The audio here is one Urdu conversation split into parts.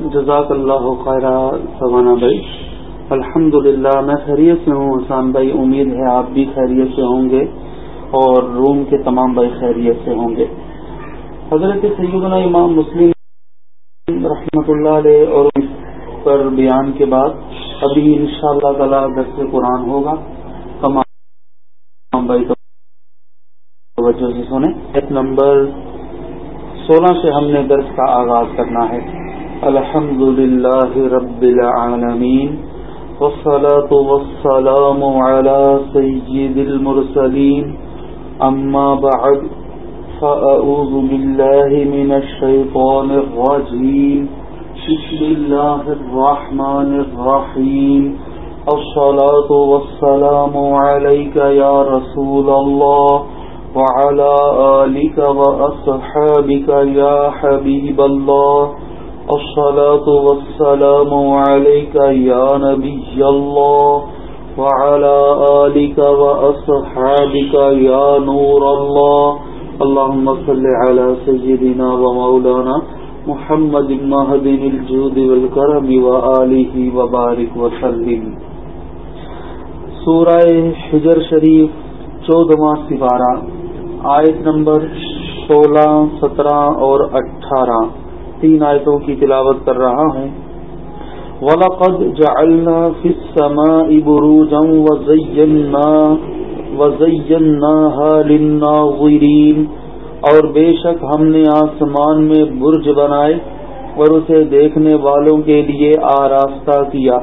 جزاک اللہ خیر سوانا بھائی۔ الحمد میں خیریت سے ہوں حسان بھائی، امید ہے آپ بھی خیریت سے ہوں گے اور روم کے تمام بھائی خیریت سے ہوں گے۔ حضرت سیدنا امام مسلم رحمۃ اللہ علیہ اور پر بیان کے بعد ابھی ان شاء اللہ تعالیٰ درس قرآن ہوگا۔ تمام بھائی، توجہ سے سنیں۔ ایک نمبر سولہ سے ہم نے درس کا آغاز کرنا ہے۔ الحمد للہ رب العالمین والصلاة والسلام على سيد المرسلين. أما بعد، فأعوذ بالله من الشيطان الرجيم. بسم الله الرحمن الرحيم. الصلاة والسلام عليك يا رسول الله وعلى آلك وأصحابك يا حبيب الله. الصلاة والسلام عليك يا نبي الله وعلى آلك وأصحابك يا نور الله. اللهم صل على سيدنا ومولانا محمد مهد الجود والكرم وآله وبارك وسلم. سورہ حجر شریف چودواں سپارہ، آیت نمبر سولہ، سترہ اور اٹھارہ۔ تین آیتوں کی تلاوت کر رہا ہوں۔ وَلَقَدْ جَعَلْنَا فِي السَّمَاءِ بُرُوجًا وَزَيَّنَّاهَا لِلنَّاظِرِينَ۔ اور بے شک ہم نے آسمان میں برج بنائے اور اسے دیکھنے والوں کے لیے آراستہ کیا۔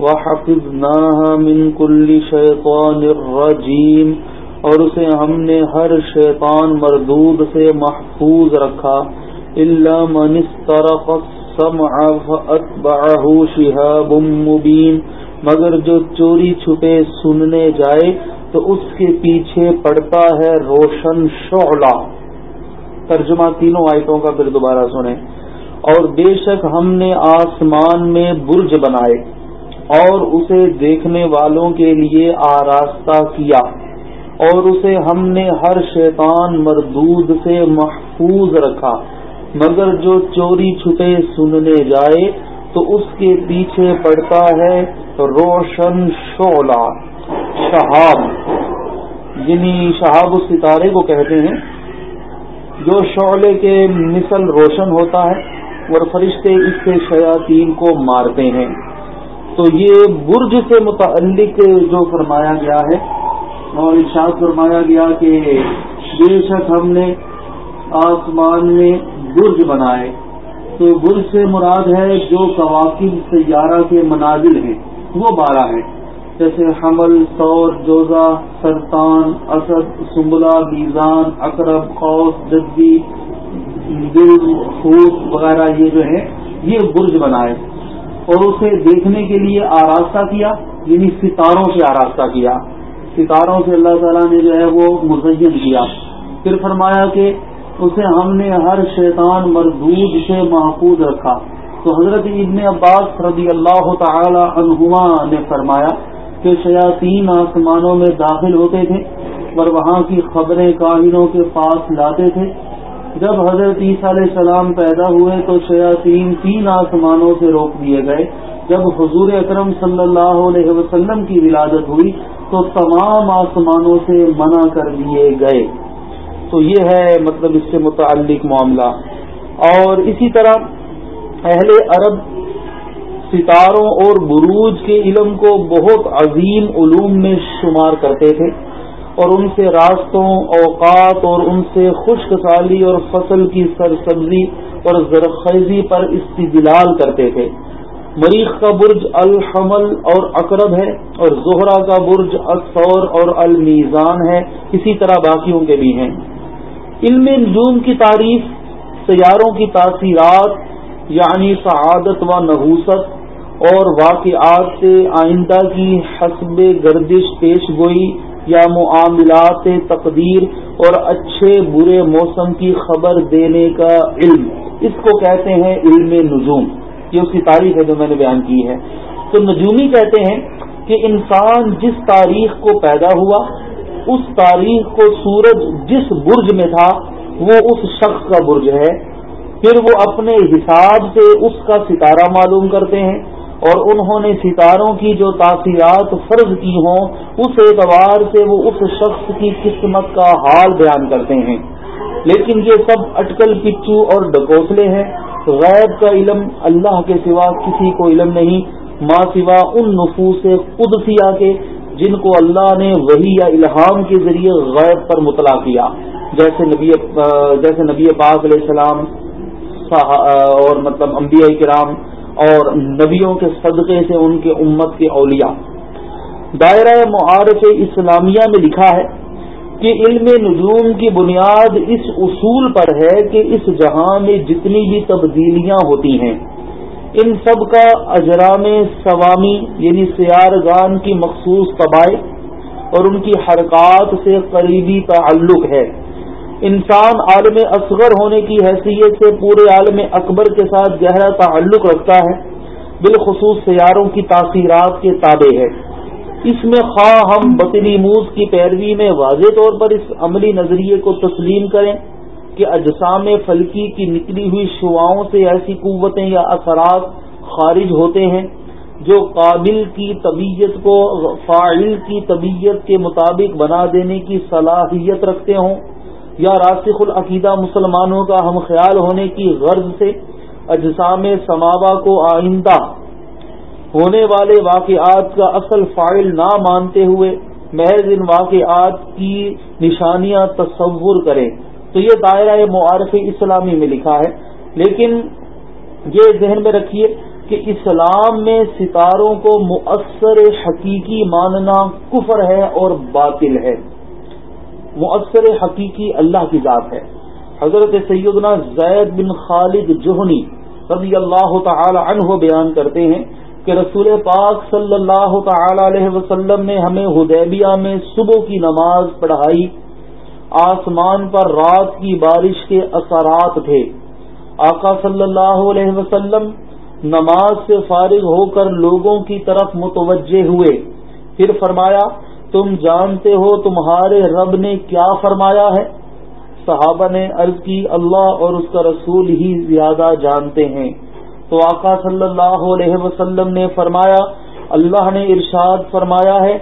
وَحَفِظْنَاهَا مِن كُلِّ شَيْطَانٍ رَجِيمٍ۔ اور اسے ہم نے ہر شیطان مردود سے محفوظ رکھا۔ إلا من استرق السمع فأتبعه شهاب مبين۔ مگر جو چوری چھپے سننے جائے تو اس کے پیچھے پڑتا ہے روشن شعلہ۔ ترجمہ تینوں آیتوں کا پھر دوبارہ سنیں۔ اور بے شک ہم نے آسمان میں برج بنائے اور اسے دیکھنے والوں کے لیے آراستہ کیا۔ اور اسے ہم نے ہر شیطان مردود سے محفوظ رکھا۔ مگر جو چوری چھپے سننے جائے تو اس کے پیچھے پڑتا ہے روشن شعلہ، شہاب۔ یعنی شہاب اس ستارے کو کہتے ہیں جو شعلے کے مثل روشن ہوتا ہے اور فرشتے اس سے شیاطین کو مارتے ہیں۔ تو یہ برج سے متعلق جو فرمایا گیا ہے اور ارشاد فرمایا گیا کہ بے شک ہم نے آسمان میں برج بنائے۔ تو برج سے مراد ہے جو کواقب سیارہ کے منازل ہیں، وہ بارہ ہیں۔ جیسے حمل سور جوزا سرطان، اسد سنبلا میزان، اقرب، قوس، جدی دل خوب وغیرہ یہ جو ہے یہ برج بنائے۔ اور اسے دیکھنے کے لیے آراستہ کیا یعنی ستاروں سے آراستہ کیا۔ ستاروں سے اللہ تعالیٰ نے جو ہے وہ مزین کیا۔ پھر فرمایا کہ اسے ہم نے ہر شیطان مردود سے محفوظ رکھا۔ تو حضرت ابن عباس رضی اللہ تعالی عنہما نے فرمایا کہ شیاطین آسمانوں میں داخل ہوتے تھے اور وہاں کی خبریں کاہنوں کے پاس لاتے تھے۔ جب حضرت عیسیٰ علیہ السلام پیدا ہوئے تو شیاطین تین آسمانوں سے روک دیے گئے۔ جب حضور اکرم صلی اللہ علیہ وسلم کی ولادت ہوئی تو تمام آسمانوں سے منع کر دیے گئے۔ تو یہ ہے مطلب اس سے متعلق معاملہ۔ اور اسی طرح اہل عرب ستاروں اور بروج کے علم کو بہت عظیم علوم میں شمار کرتے تھے اور ان سے راستوں، اوقات اور ان سے خشک سالی اور فصل کی سرسبزی اور زرخیزی پر استدلال کرتے تھے۔ مریخ کا برج الحمل اور اقرب ہے اور زہرا کا برج الصور اور المیزان ہے۔ اسی طرح باقیوں کے بھی ہیں۔ علم نجوم کی تعریف، سیاروں کی تاثیرات یعنی سعادت و نحوست، اور واقعات سے آئندہ کی حسب گردش پیش گوئی یا معاملات تقدیر اور اچھے برے موسم کی خبر دینے کا علم۔ اس کو کہتے ہیں علم نجوم۔ یہ اس کی تعریف ہے جو میں نے بیان کی ہے۔ تو نجومی کہتے ہیں کہ انسان جس تاریخ کو پیدا ہوا اس تاریخ کو سورج جس برج میں تھا، وہ اس شخص کا برج ہے۔ پھر وہ اپنے حساب سے اس کا ستارہ معلوم کرتے ہیں اور انہوں نے ستاروں کی جو تاثیرات فرض کی ہوں، اس اعتبار سے وہ اس شخص کی قسمت کا حال بیان کرتے ہیں۔ لیکن یہ سب اٹکل پچو اور ڈکوسلے ہیں۔ غیب کا علم اللہ کے سوا کسی کو علم نہیں ماں سوا ان نفوس قدسیہ کے جن کو اللہ نے وہی یا الہام کے ذریعے غیب پر مطلع کیا۔ جیسے نبی جیسے نبی پاک علیہ السلام اور مطلب انبیاء کرام اور نبیوں کے صدقے سے ان کے امت کے اولیاء۔ دائرہ معارف اسلامیہ میں لکھا ہے کہ علم نجوم کی بنیاد اس اصول پر ہے کہ اس جہاں میں جتنی بھی تبدیلیاں ہوتی ہیں ان سب کا اجرام سوامی یعنی سیارگان کی مخصوص طبائع اور ان کی حرکات سے قریبی تعلق ہے۔ انسان عالم اصغر ہونے کی حیثیت سے پورے عالم اکبر کے ساتھ گہرا تعلق رکھتا ہے، بالخصوص سیاروں کی تاثیرات کے تابع ہے۔ اس میں خواہ ہم بطنی موز کی پیروی میں واضح طور پر اس عملی نظریے کو تسلیم کریں۔ کہ اجسام فلکی کی نکلی ہوئی شعاؤں سے ایسی قوتیں یا اثرات خارج ہوتے ہیں جو قابل کی طبیعت کو فاعل کی طبیعت کے مطابق بنا دینے کی صلاحیت رکھتے ہوں یا راسخ العقیدہ مسلمانوں کا ہم خیال ہونے کی غرض سے اجسام سماوا کو آئندہ ہونے والے واقعات کا اصل فائل نہ مانتے ہوئے محض ان واقعات کی نشانیاں تصور کریں۔ تو یہ دائرہ معارف اسلامی میں لکھا ہے۔ لیکن یہ ذہن میں رکھیے کہ اسلام میں ستاروں کو مؤثر حقیقی ماننا کفر ہے اور باطل ہے۔ مؤثر حقیقی اللہ کی ذات ہے۔ حضرت سیدنا زید بن خالد جوہنی رضی اللہ تعالی عنہ بیان کرتے ہیں کہ رسول پاک صلی اللہ تعالی علیہ وسلم نے ہمیں ہدیبیہ میں صبح کی نماز پڑھائی۔ آسمان پر رات کی بارش کے اثرات تھے۔ آقا صلی اللہ علیہ وسلم نماز سے فارغ ہو کر لوگوں کی طرف متوجہ ہوئے۔ پھر فرمایا، تم جانتے ہو تمہارے رب نے کیا فرمایا ہے؟ صحابہ نے عرض کی، اللہ اور اس کا رسول ہی زیادہ جانتے ہیں۔ تو آقا صلی اللہ علیہ وسلم نے فرمایا، اللہ نے ارشاد فرمایا ہے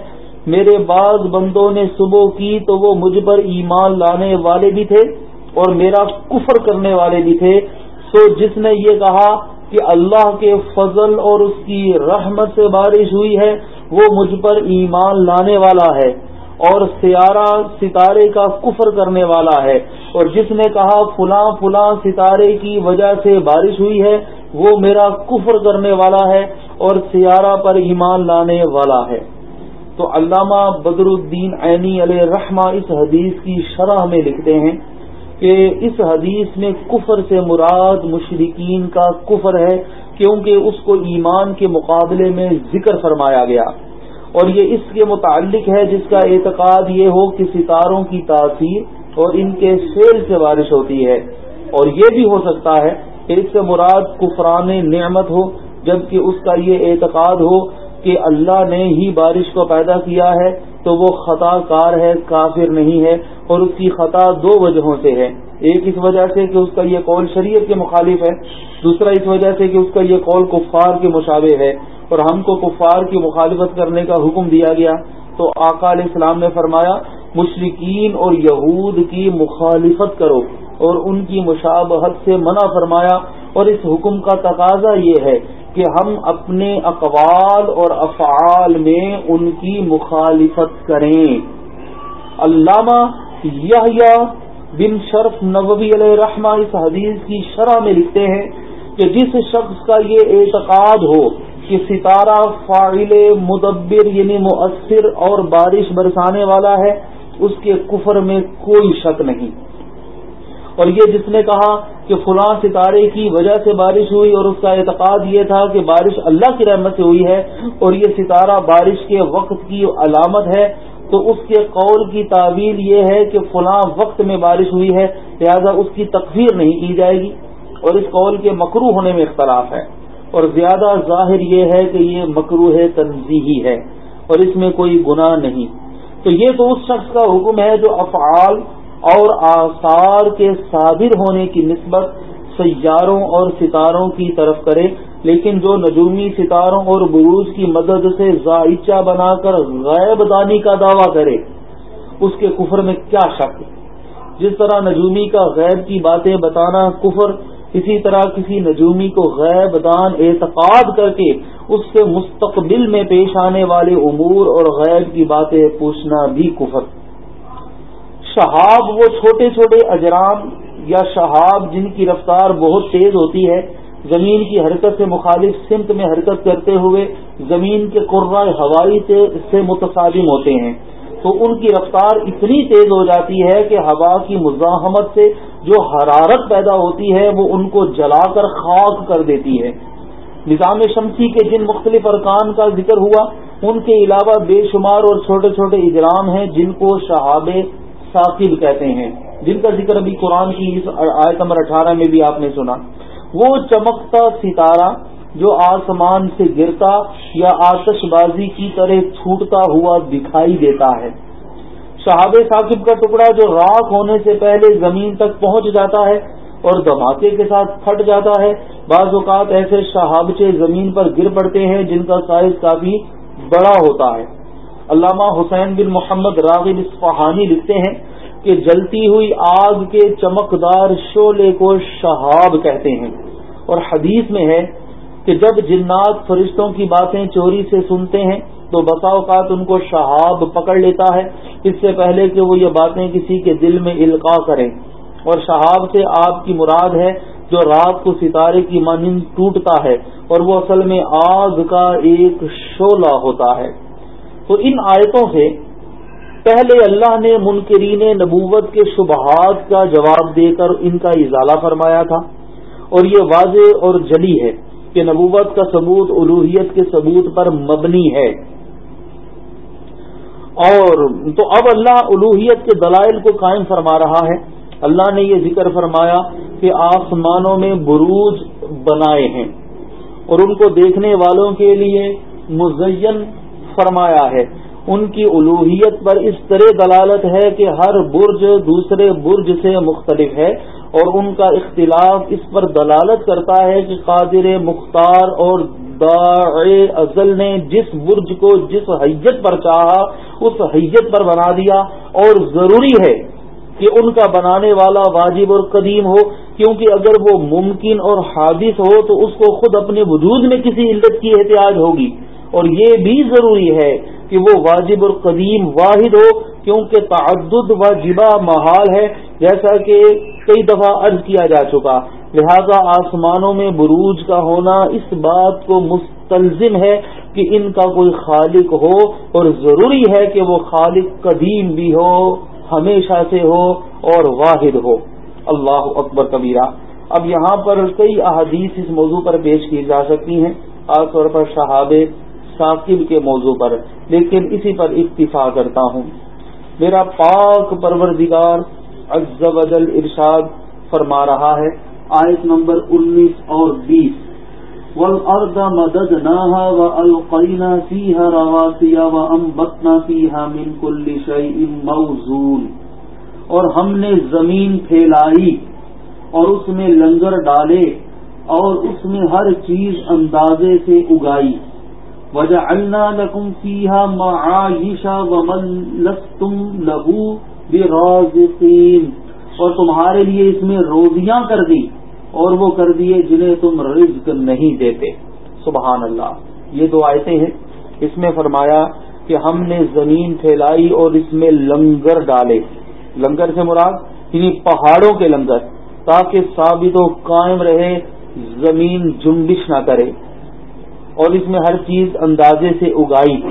میرے بعض بندوں نے صبح کی تو وہ مجھ پر ایمان لانے والے بھی تھے اور میرا کفر کرنے والے بھی تھے۔ تو جس نے یہ کہا کہ اللہ کے فضل اور اس کی رحمت سے بارش ہوئی ہے، وہ مجھ پر ایمان لانے والا ہے اور سیارہ ستارے کا کفر کرنے والا ہے۔ اور جس نے کہا فلاں فلاں ستارے کی وجہ سے بارش ہوئی ہے، وہ میرا کفر کرنے والا ہے اور سیارہ پر ایمان لانے والا ہے۔ تو علامہ بدر الدین عینی علیہ رحمہ اس حدیث کی شرح میں لکھتے ہیں کہ اس حدیث میں کفر سے مراد مشرقین کا کفر ہے کیونکہ اس کو ایمان کے مقابلے میں ذکر فرمایا گیا اور یہ اس کے متعلق ہے جس کا اعتقاد یہ ہو کہ ستاروں کی تاثیر اور ان کے سیل سے بارش ہوتی ہے اور یہ بھی ہو سکتا ہے کہ اس سے مراد کفران نعمت ہو جبکہ اس کا یہ اعتقاد ہو کہ اللہ نے ہی بارش کو پیدا کیا ہے تو وہ خطا کار ہے، کافر نہیں ہے، اور اس کی خطا دو وجہوں سے ہے۔ ایک اس وجہ سے کہ اس کا یہ قول شریعت کے مخالف ہے، دوسرا اس وجہ سے کہ اس کا یہ قول کفار کے مشابہ ہے۔ اور ہم کو کفار کی مخالفت کرنے کا حکم دیا گیا۔ تو آقا علیہ السلام نے فرمایا مشرقین اور یہود کی مخالفت کرو۔ اور ان کی مشابہت سے منع فرمایا۔ اور اس حکم کا تقاضا یہ ہے کہ ہم اپنے اقوال اور افعال میں ان کی مخالفت کریں۔ علامہ بن شرف نبوی علیہ رحمہ اس حدیث کی شرح میں لکھتے ہیں کہ جس شخص کا یہ اعتقاد ہو کہ ستارہ فاعل مدبر یعنی مؤثر اور بارش برسانے والا ہے، اس کے کفر میں کوئی شک نہیں۔ اور یہ جس نے کہا کہ فلاں ستارے کی وجہ سے بارش ہوئی اور اس کا اعتقاد یہ تھا کہ بارش اللہ کی رحمت سے ہوئی ہے اور یہ ستارہ بارش کے وقت کی علامت ہے، تو اس کے قول کی تعویل یہ ہے کہ فلاں وقت میں بارش ہوئی ہے، لہذا اس کی تقفیر نہیں کی جائے گی اور اس قول کے مکرو ہونے میں اختلاف ہے۔ اور زیادہ ظاہر یہ ہے کہ یہ مکرو ہے تنظیحی ہے اور اس میں کوئی گناہ نہیں۔ تو یہ تو اس شخص کا حکم ہے جو افعال اور آثار کے صادر ہونے کی نسبت سیاروں اور ستاروں کی طرف کرے، لیکن جو نجومی ستاروں اور بروج کی مدد سے ذائچہ بنا کر غیب دانی کا دعویٰ کرے، اس کے کفر میں کیا شک؟ جس طرح نجومی کا غیب کی باتیں بتانا کفر، اسی طرح کسی نجومی کو غیب دان اعتقاد کر کے اس سے مستقبل میں پیش آنے والے امور اور غیب کی باتیں پوچھنا بھی کفر۔ شہاب وہ چھوٹے چھوٹے اجرام یا شہاب جن کی رفتار بہت تیز ہوتی ہے، زمین کی حرکت سے مخالف سمت میں حرکت کرتے ہوئے زمین کے قرائے ہوائی سے متصادم ہوتے ہیں۔ تو ان کی رفتار اتنی تیز ہو جاتی ہے کہ ہوا کی مزاحمت سے جو حرارت پیدا ہوتی ہے، وہ ان کو جلا کر خاک کر دیتی ہے۔ نظام شمسی کے جن مختلف ارکان کا ذکر ہوا، ان کے علاوہ بے شمار اور چھوٹے چھوٹے اجرام ہیں جن کو شہاب ثاقب کہتے ہیں۔ جن کا ذکر ابھی قرآن کی اس آیت نمبر اٹھارہ میں بھی آپ نے سنا۔ وہ چمکتا ستارہ جو آسمان سے گرتا یا آتش بازی کی طرح چھوٹتا ہوا دکھائی دیتا ہے۔ شہاب ثاقب کا ٹکڑا جو راک ہونے سے پہلے زمین تک پہنچ جاتا ہے اور دھماکے کے ساتھ پھٹ جاتا ہے۔ بعض اوقات ایسے شہابچے زمین پر گر پڑتے ہیں جن کا سائز کافی بڑا ہوتا ہے۔ علامہ حسین بن محمد راغب اسفہانی لکھتے ہیں کہ جلتی ہوئی آگ کے چمکدار شولے کو شہاب کہتے ہیں۔ اور حدیث میں ہے کہ جب جنات فرشتوں کی باتیں چوری سے سنتے ہیں تو بسا اوقات ان کو شہاب پکڑ لیتا ہے۔ اس سے پہلے کہ وہ یہ باتیں کسی کے دل میں القاع کریں۔ اور شہاب سے آپ کی مراد ہے جو رات کو ستارے کی مانند ٹوٹتا ہے اور وہ اصل میں آگ کا ایک شولہ ہوتا ہے۔ تو ان آیتوں سے پہلے اللہ نے منکرین نبوت کے شبہات کا جواب دے کر ان کا اضالہ فرمایا تھا۔ اور یہ واضح اور جلی ہے کہ نبوت کا ثبوت الوحیت کے ثبوت پر مبنی ہے۔ اور تو اب اللہ الوحیت کے دلائل کو قائم فرما رہا ہے۔ اللہ نے یہ ذکر فرمایا کہ آسمانوں میں بروج بنائے ہیں اور ان کو دیکھنے والوں کے لیے مزین فرمایا ہے۔ ان کی الوحیت پر اس طرح دلالت ہے کہ ہر برج دوسرے برج سے مختلف ہے اور ان کا اختلاف اس پر دلالت کرتا ہے کہ قادر مختار اور ازل نے جس برج کو جس حیت پر چاہا، اس حیت پر بنا دیا اور ضروری ہے کہ ان کا بنانے والا واجب اور قدیم ہو، کیونکہ اگر وہ ممکن اور حادث ہو تو اس کو خود اپنے وجود میں کسی علت کی احتیاط ہوگی۔ اور یہ بھی ضروری ہے کہ وہ واجب اور قدیم واحد ہو، کیونکہ تعدد و جبا محال ہے، جیسا کہ کئی دفعہ عرض کیا جا چکا۔ لہذا آسمانوں میں بروج کا ہونا اس بات کو مستلزم ہے کہ ان کا کوئی خالق ہو، اور ضروری ہے کہ وہ خالق قدیم بھی ہو، ہمیشہ سے ہو اور واحد ہو۔ اللہ اکبر کبیرہ۔ اب یہاں پر کئی احادیث اس موضوع پر پیش کی جا سکتی ہیں، خاص طور پر شہاب ثاقب کے موضوع پر لیکن اسی پر اکتفا کرتا ہوں۔ میرا پاک پروردگار عز و جل ارشاد فرما رہا ہے۔ آیت نمبر انیس اور بیس۔ والارض مددناها والقينا فيها رواسي وانبتنا فيها من كل شيء موزون۔ اور ہم نے زمین پھیلائی اور اس میں لنگر ڈالے اور اس میں ہر چیز اندازے سے اگائی۔ وجہ اللہ لکم فیحا معاشا ومن لستم لہو اور تمہارے لیے اس میں روزیاں کر دی اور وہ کر دیے جنہیں تم رزق نہیں دیتے۔ سبحان اللہ، یہ دو آیتیں ہیں۔ اس میں فرمایا کہ ہم نے زمین پھیلائی اور اس میں لنگر ڈالے۔ لنگر سے مراد یعنی پہاڑوں کے لنگر، تاکہ ثابت و قائم رہے، زمین جنبش نہ کرے۔ اور اس میں ہر چیز اندازے سے اگائی۔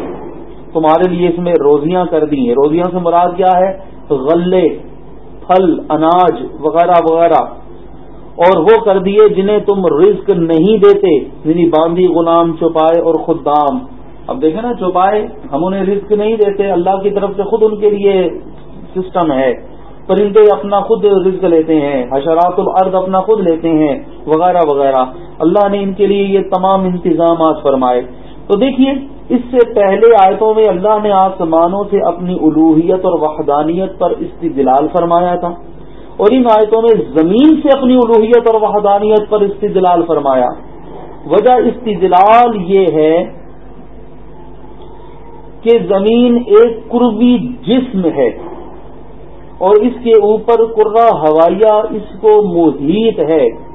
تمہارے لیے اس میں روزیاں کر دی ہیں۔ روزیاں سے مراد کیا ہے؟ غلے، پھل، اناج وغیرہ وغیرہ۔ اور وہ کر دیے جنہیں تم رزق نہیں دیتے یعنی باندھی غلام، چوپائے اور خود دام۔ اب دیکھیں نا، چوپائے ہم انہیں رزق نہیں دیتے، اللہ کی طرف سے خود ان کے لیے سسٹم ہے۔ پرندے اپنا خود رزق لیتے ہیں، حشرات الارض اپنا خود لیتے ہیں، وغیرہ وغیرہ۔ اللہ نے ان کے لیے یہ تمام انتظامات فرمائے۔ تو دیکھیے، اس سے پہلے آیتوں میں اللہ نے آسمانوں سے اپنی الوحیت اور وحدانیت پر استدلال فرمایا تھا۔ اور ان آیتوں میں زمین سے اپنی الوحیت اور وحدانیت پر استدلال فرمایا۔ وجہ استدلال یہ ہے کہ زمین ایک قربی جسم ہے اور اس کے اوپر قرہ ہوائیہ اس کو محیط ہے۔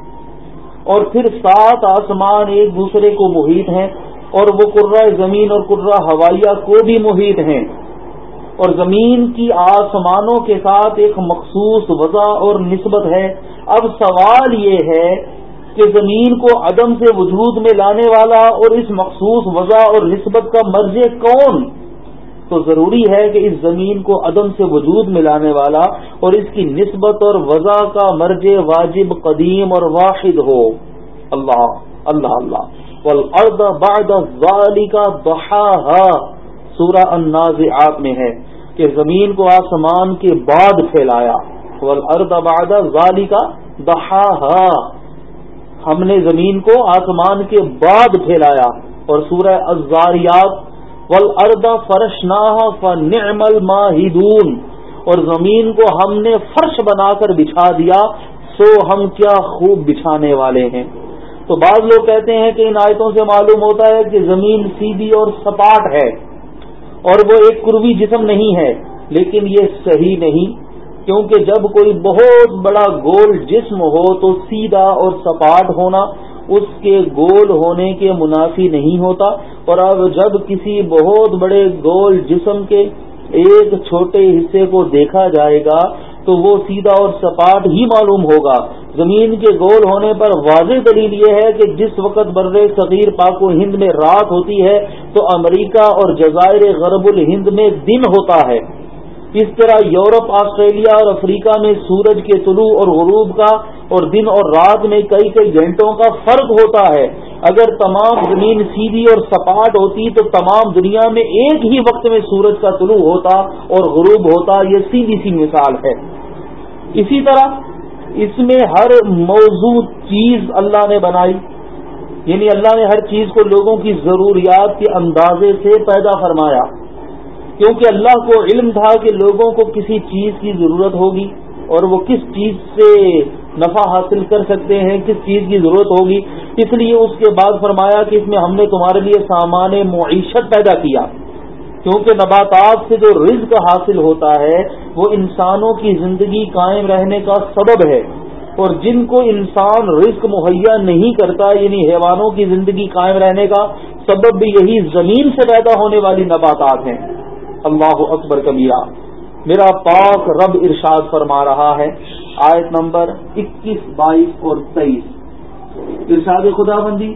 اور پھر سات آسمان ایک دوسرے کو محیط ہیں اور وہ قرہ زمین اور قرہ ہوائیہ کو بھی محیط ہیں۔ اور زمین کی آسمانوں کے ساتھ ایک مخصوص وضع اور نسبت ہے۔ اب سوال یہ ہے کہ زمین کو عدم سے وجود میں لانے والا اور اس مخصوص وضع اور نسبت کا مرض کون تو ضروری ہے کہ اس زمین کو عدم سے وجود میں لانے والا اور اس کی نسبت اور وضع کا مرج واجب، قدیم اور واحد ہو۔ اللہ اللہ اللہ۔ بعد کا دہا سورہ النازعات میں ہے کہ زمین کو آسمان کے بعد پھیلایا۔ ارد بعد ذالی کا دہا ہم نے زمین کو آسمان کے بعد پھیلایا اور سورہ ازاریات ول اردا فرش نہ اور زمین کو ہم نے فرش بنا کر بچھا دیا، سو ہم کیا خوب بچھانے والے ہیں۔ تو بعض لوگ کہتے ہیں کہ ان آیتوں سے معلوم ہوتا ہے کہ زمین سیدھی اور سپاٹ ہے، اور وہ ایک قروی جسم نہیں ہے، لیکن یہ صحیح نہیں، کیونکہ جب کوئی بہت بڑا گول جسم ہو تو سیدھا اور سپاٹ ہونا اس کے گول ہونے کے منافی نہیں ہوتا اور اب جب کسی بہت بڑے گول جسم کے ایک چھوٹے حصے کو دیکھا جائے گا تو وہ سیدھا اور سپاٹ ہی معلوم ہوگا۔ زمین کے گول ہونے پر واضح دلیل یہ ہے کہ جس وقت بر صغیر پاک و ہند میں رات ہوتی ہے تو امریکہ اور جزائر غرب الہند میں دن ہوتا ہے۔ اس طرح یورپ، آسٹریلیا اور افریقہ میں سورج کے طلوع اور غروب کا اور دن اور رات میں کئی کئی گھنٹوں کا فرق ہوتا ہے۔ اگر تمام زمین سیدھی اور سپاٹ ہوتی تو تمام دنیا میں ایک ہی وقت میں سورج کا طلوع ہوتا اور غروب ہوتا، یہ سیدھی سی مثال ہے۔ اسی طرح اس میں ہر موضوع چیز اللہ نے بنائی۔ یعنی اللہ نے ہر چیز کو لوگوں کی ضروریات کے اندازے سے پیدا فرمایا۔ کیونکہ اللہ کو علم تھا کہ لوگوں کو کسی چیز کی ضرورت ہوگی اور وہ کس چیز سے نفع حاصل کر سکتے ہیں، کس چیز کی ضرورت ہوگی۔ اس لیے اس کے بعد فرمایا کہ اس میں ہم نے تمہارے لیے سامان معیشت پیدا کیا۔ کیونکہ نباتات سے جو رزق حاصل ہوتا ہے، وہ انسانوں کی زندگی قائم رہنے کا سبب ہے۔ اور جن کو انسان رزق مہیا نہیں کرتا یعنی حیوانوں کی زندگی قائم رہنے کا سبب بھی یہی زمین سے پیدا ہونے والی نباتات ہیں۔ اللہ اکبر کبیرہ میرا۔ پاک رب ارشاد فرما رہا ہے۔ آیت نمبر اکیس، بائیس اور تیئیس۔ ارشاد خدا بندی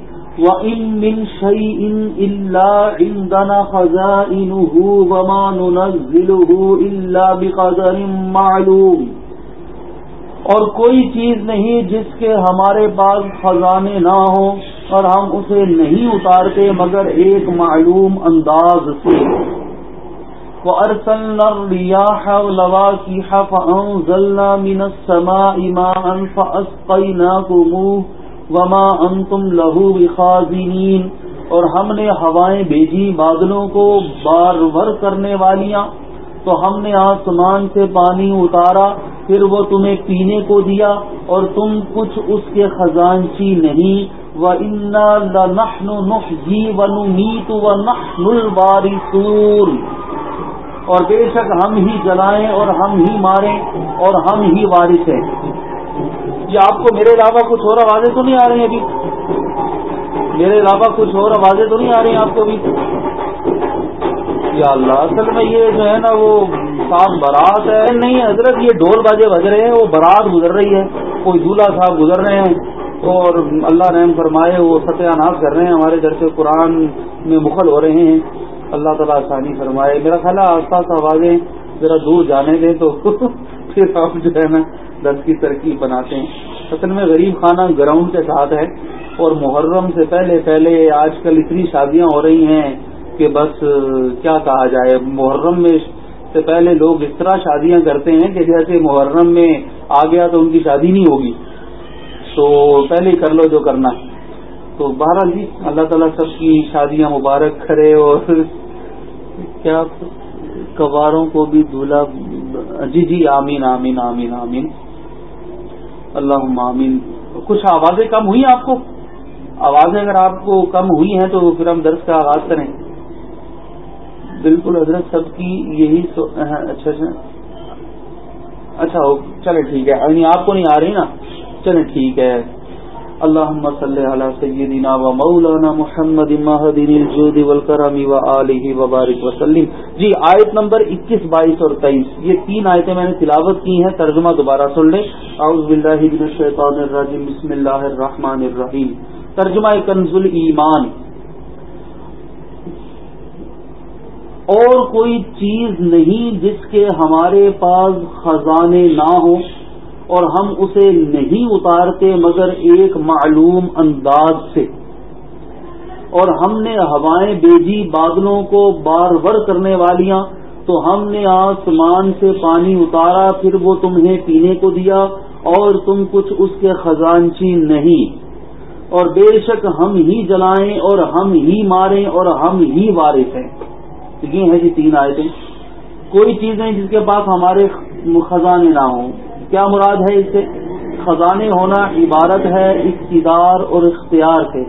معلوم۔ اور کوئی چیز نہیں جس کے ہمارے پاس خزانے نہ ہوں اور ہم اسے نہیں اتارتے مگر ایک معلوم انداز سے۔ وأرسلنا الرياح واللواكح فأنزلنا من السماء ماء فأسقيناكموه وما أنتم له بخازنين اور ہم نے ہوائیں بھیجی بادلوں کو بار ور کرنے والیاں تو ہم نے آسمان سے پانی اتارا، پھر وہ تمہیں پینے کو دیا اور تم کچھ اس کے خزانچی نہیں۔ و انا لنحن نحجی و نمیت و اور بے شک ہم ہی جلائیں اور ہم ہی ماریں اور ہم ہی وارث ہیں۔ یہ آپ کو میرے علاوہ کچھ اور آوازیں تو نہیں آ رہی ہیں ابھی؟ میرے علاوہ کچھ اور آوازیں تو نہیں آ رہی ہیں آپ کو ابھی؟ یا اللہ، اصل میں یہ جو ہے نا وہ صاف برات ہے۔ نہیں، حضرت، یہ ڈول باجے بج رہے ہیں، وہ برات گزر رہی ہے۔ کوئی دولہا صاحب گزر رہے ہیں۔ اور اللہ رحم فرمائے، وہ ستیہ ناز کر رہے ہیں۔ ہمارے گھر سے قرآن میں مخل ہو رہے ہیں۔ اللہ تعالیٰ آسانی فرمائے۔ میرا خیال ہے آس پاس آوازیں ذرا دور جانے دیں تو پھر آپ جو ہے نا دس کی ترقی بناتے ہیں۔ اصل میں غریب خانہ گراؤنڈ کے ساتھ ہے اور محرم سے پہلے پہلے آج کل اتنی شادیاں ہو رہی ہیں کہ بس کیا کہا جائے۔ محرم میں سے پہلے لوگ اس طرح شادیاں کرتے ہیں کہ جیسے محرم میں آ گیا تو ان کی شادی نہیں ہوگی۔ تو پہلے کر لو جو کرنا۔ ہے تو بہرحال جی اللہ تعالیٰ سب کی شادیاں مبارک کرے اور کیا کواروں کو بھی دھولا۔ جی جی آمین آمین آمین آمین۔ اللہ معامین کچھ آوازیں کم ہوئی آپ کو؟ آوازیں اگر آپ کو کم ہوئی ہیں تو پھر ہم درس کا آغاز کریں۔ بالکل، حضرت سب کی یہی اچھا اچھا۔ اچھا چلے ٹھیک ہے۔ یعنی آپ کو نہیں آ رہی نا؟ چلے ٹھیک ہے۔ اللہ صلی علی سیدنا و مولانا محمد مہدین الجود والکرم و آلہ وبارک وسلم۔ جی آیت نمبر اکیس، بائیس اور تیئیس یہ تین آیتیں میں نے تلاوت کی ہیں، ترجمہ دوبارہ سن لیں۔ اعوذ باللہ من الشیطان الرجیم، بسم اللہ الرحمن الرحیم۔ ترجمہ کنز ایمان۔ اور کوئی چیز نہیں جس کے ہمارے پاس خزانے نہ ہوں۔ اور ہم اسے نہیں اتارتے مگر ایک معلوم انداز سے۔ اور ہم نے ہوائیں بیجی بادلوں کو بار ور کرنے والیاں، تو ہم نے آسمان سے پانی اتارا، پھر وہ تمہیں پینے کو دیا، اور تم کچھ اس کے خزانچی نہیں۔ اور بے شک ہم ہی جلائیں اور ہم ہی ماریں اور ہم ہی وارث ہیں۔ یہ ہیں جی تین آیتیں۔ کوئی چیزیں جس کے پاس ہمارے خزانے نہ ہوں۔ کیا مراد ہے اس سے؟ خزانے ہونا عبارت ہے اقتدار اور اختیار سے۔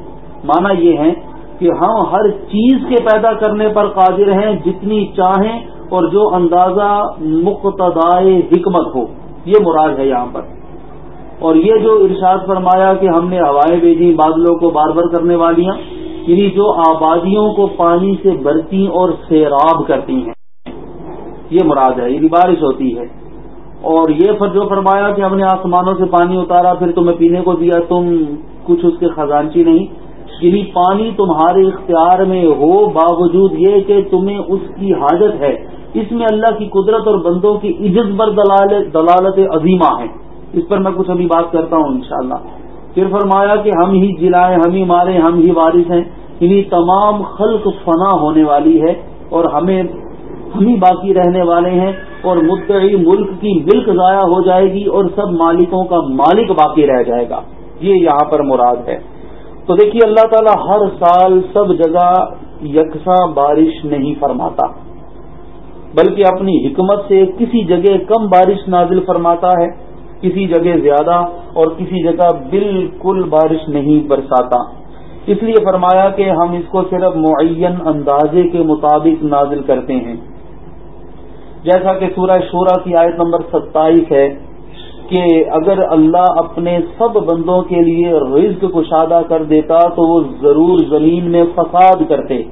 مانا یہ ہے کہ ہم ہر چیز کے پیدا کرنے پر قادر ہیں جتنی چاہیں اور جو اندازہ مقتدائے حکمت ہو۔ یہ مراد ہے یہاں پر۔ اور یہ جو ارشاد فرمایا کہ ہم نے ہوائیں بھیجی بادلوں کو بار بار کرنے والیاں یعنی جو آبادیوں کو پانی سے برتی اور سیراب کرتی ہیں۔ یہ مراد ہے یعنی بارش ہوتی ہے۔ اور یہ جو فرمایا کہ ہم نے آسمانوں سے پانی اتارا، پھر تمہیں پینے کو دیا، تم کچھ اس کے خزانچی نہیں۔ یعنی پانی تمہارے اختیار میں ہو، باوجود یہ کہ تمہیں اس کی حاجت ہے۔ اس میں اللہ کی قدرت اور بندوں کی عزت بر دلالت عظیمہ ہیں اس پر میں کچھ ابھی بات کرتا ہوں، انشاءاللہ۔ پھر فرمایا کہ ہم ہی جلائیں، ہم ہی مارے ہم ہی وارث ہیں۔ یعنی تمام خلق فنا ہونے والی ہے اور ہمیں، ہم ہی باقی رہنے والے ہیں۔ اور متعی ملک کی ملک ضائع ہو جائے گی اور سب مالکوں کا مالک باقی رہ جائے گا۔ یہ یہاں پر مراد ہے۔ تو دیکھیے اللہ تعالیٰ ہر سال سب جگہ یکساں بارش نہیں فرماتا، بلکہ اپنی حکمت سے کسی جگہ کم بارش نازل فرماتا ہے، کسی جگہ زیادہ اور کسی جگہ بالکل بارش نہیں برساتا۔ اس لیے فرمایا کہ ہم اس کو صرف معین اندازے کے مطابق نازل کرتے ہیں۔ جیسا کہ سورہ شورا کی آیت نمبر ستائیس ہے کہ اگر اللہ اپنے سب بندوں کے لیے رزق کشادہ کر دیتا تو وہ ضرور زمین میں فساد کرتے،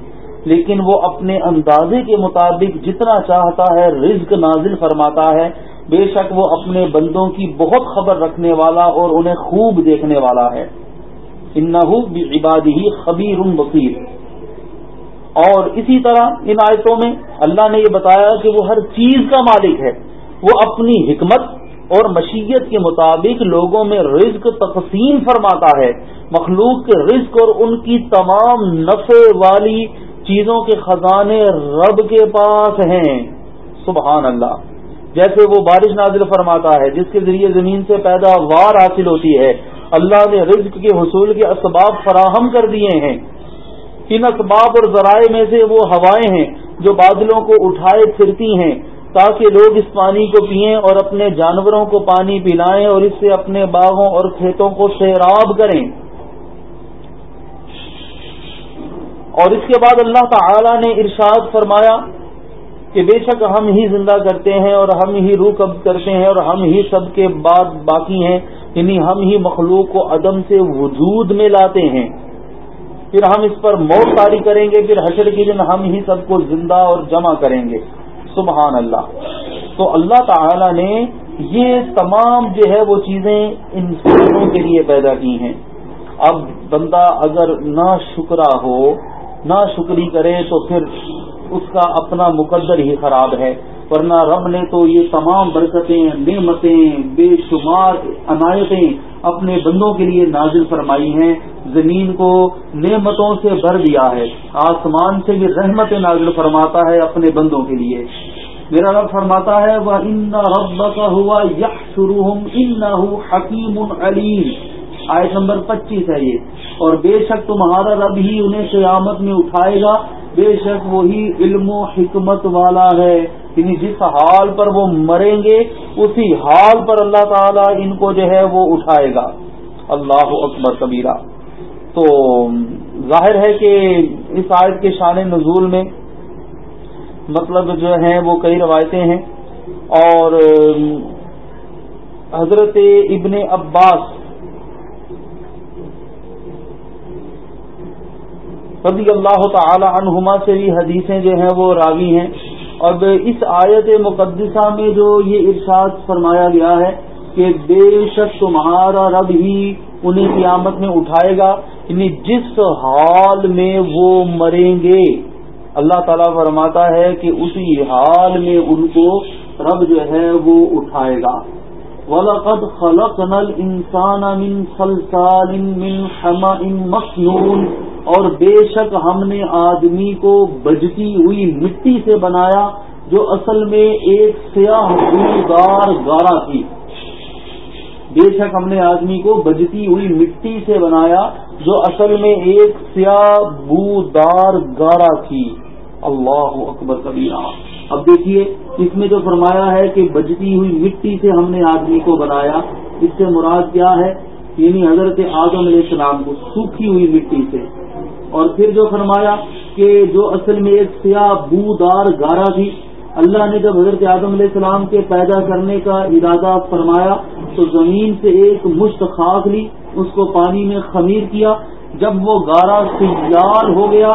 لیکن وہ اپنے اندازے کے مطابق جتنا چاہتا ہے رزق نازل فرماتا ہے، بے شک وہ اپنے بندوں کی بہت خبر رکھنے والا اور انہیں خوب دیکھنے والا ہے۔ انہو عبادی خبیر بصیر۔ اور اسی طرح ان آیتوں میں اللہ نے یہ بتایا کہ وہ ہر چیز کا مالک ہے۔ وہ اپنی حکمت اور مشیت کے مطابق لوگوں میں رزق تقسیم فرماتا ہے۔ مخلوق کے رزق اور ان کی تمام نفع والی چیزوں کے خزانے رب کے پاس ہیں۔ سبحان اللہ جیسے وہ بارش نازل فرماتا ہے، جس کے ذریعے زمین سے پیداوار حاصل ہوتی ہے۔ اللہ نے رزق کے حصول کے اسباب فراہم کر دیے ہیں۔ ان اسباب اور ذرائع میں سے وہ ہوائیں ہیں جو بادلوں کو اٹھائے پھرتی ہیں، تاکہ لوگ اس پانی کو پئیں اور اپنے جانوروں کو پانی پلائیں اور اس سے اپنے باغوں اور کھیتوں کو سیراب کریں۔ اور اس کے بعد اللہ تعالی نے ارشاد فرمایا کہ بے شک ہم ہی زندہ کرتے ہیں اور ہم ہی روح قبض کرتے ہیں اور ہم ہی سب کے بعد باقی ہیں یعنی ہم ہی مخلوق کو عدم سے وجود میں لاتے ہیں۔ پھر ہم اس پر موت تاری کریں گے، پھر حشر کے دن ہم ہی سب کو زندہ اور جمع کریں گے۔ سبحان اللہ۔ تو اللہ تعالی نے یہ تمام جو ہے وہ چیزیں انسانوں کے لیے پیدا کی ہیں۔ اب بندہ اگر نہ شکرا ہو نہ شکری کرے تو پھر اس کا اپنا مقدر ہی خراب ہے۔ ورنہ رب نے تو یہ تمام برکتیں، نعمتیں، بے شمار عنایتیں اپنے بندوں کے لیے نازل فرمائی ہیں۔ زمین کو نعمتوں سے بھر دیا ہے۔ آسمان سے بھی رحمت نازل فرماتا ہے اپنے بندوں کے لیے۔ میرا رب فرماتا ہے وہ ان رب کا ہوا یک شروع ان حکیم علیم آیت نمبر پچیس ہے یہ۔ اور بے شک تمہارا رب ہی انہیں قیامت میں اٹھائے گا۔ بے شک وہی علم و حکمت والا ہے۔ یعنی جس حال پر وہ مریں گے، اسی حال پر اللہ تعالیٰ ان کو جو ہے وہ اٹھائے گا۔ اللہ اکبر کبیرہ۔ تو ظاہر ہے کہ اس آیت کے شان نزول میں مطلب جو ہیں وہ کئی روایتیں ہیں اور حضرت ابن عباس رضی اللہ تعالی عنہما سے بھی حدیثیں جو ہیں وہ راوی ہیں۔ اور اس آیت مقدسہ میں جو یہ ارشاد فرمایا گیا ہے کہ بے شک تمہارا رب ہی انہیں قیامت میں اٹھائے گا یعنی جس حال میں وہ مریں گے۔ اللہ تعالیٰ فرماتا ہے کہ اسی حال میں ان کو رب جو ہے وہ اٹھائے گا۔ وَلَقَدْ خَلَقْنَا الْإِنسَانَ مِنْ صَلْصَالٍ مِنْ حَمَئٍ مَسْنُونَ اور بے شک ہم نے آدمی کو بجتی ہوئی مٹی سے بنایا جو اصل میں ایک سیاہ دار گارا تھی۔ بے شک ہم نے آدمی کو بجتی ہوئی مٹی سے بنایا جو اصل میں ایک سیاہ بو دار گارا تھی۔ اللہ اکبر کبیرہ۔ اب دیکھیے، اس میں جو فرمایا ہے کہ بجتی ہوئی مٹی سے ہم نے آدمی کو بنایا، اس سے مراد کیا ہے؟ یعنی حضرت آدم علیہ السلام کو سوکھی ہوئی مٹی سے۔ اور پھر جو فرمایا کہ جو اصل میں ایک سیاہ بو دار گارا تھی، اللہ نے جب حضرت اعظم علیہ السلام کے پیدا کرنے کا ارادہ فرمایا، تو زمین سے ایک مشت خاک لی، اس کو پانی میں خمیر کیا۔ جب وہ گارا سیال ہو گیا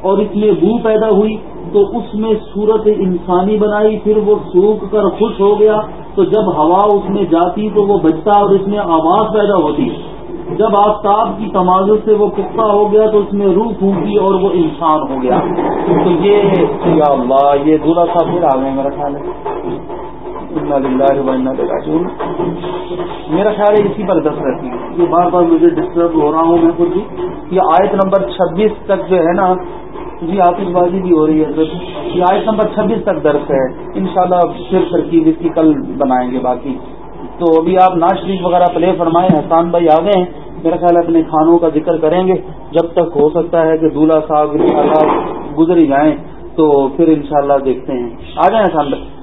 اور اس میں بو پیدا ہوئی، تو اس میں صورت انسانی بنائی، پھر وہ سوکھ کر خوش ہو گیا۔ تو جب ہوا اس میں جاتی، تو وہ بچتا اور اس میں آواز پیدا ہوتی۔ جب آفتاب کی تمازت سے وہ پختہ ہو گیا تو اس میں روح پھونکی اور وہ انسان ہو گیا۔ تو یہ یا اللہ، یہ دورا سا پھر آ گئے میرا خیال ہے۔ میرا خیال ہے اسی پر دس رہتی ہے یہ بار بار مجھے ڈسٹرب ہو رہا ہوں میں خود بھی۔ یہ آیت نمبر چھبیس تک جو ہے نا جی آتش بازی بھی ہو رہی ہے۔ یہ آیت نمبر چھبیس تک درس ہے۔ انشاءاللہ پھر ترکیب اس کی کل بنائیں گے باقی۔ تو ابھی آپ ناز شریف وغیرہ پلے فرمائیں، احسان بھائی آ گئے ہیں۔ میرا خیال اپنے کھانوں کا ذکر کریں گے۔ جب تک ہو سکتا ہے کہ دولہا صاحب گزر ہی جائیں، تو پھر انشاءاللہ دیکھتے ہیں۔ آ جائیں احسان بھائی۔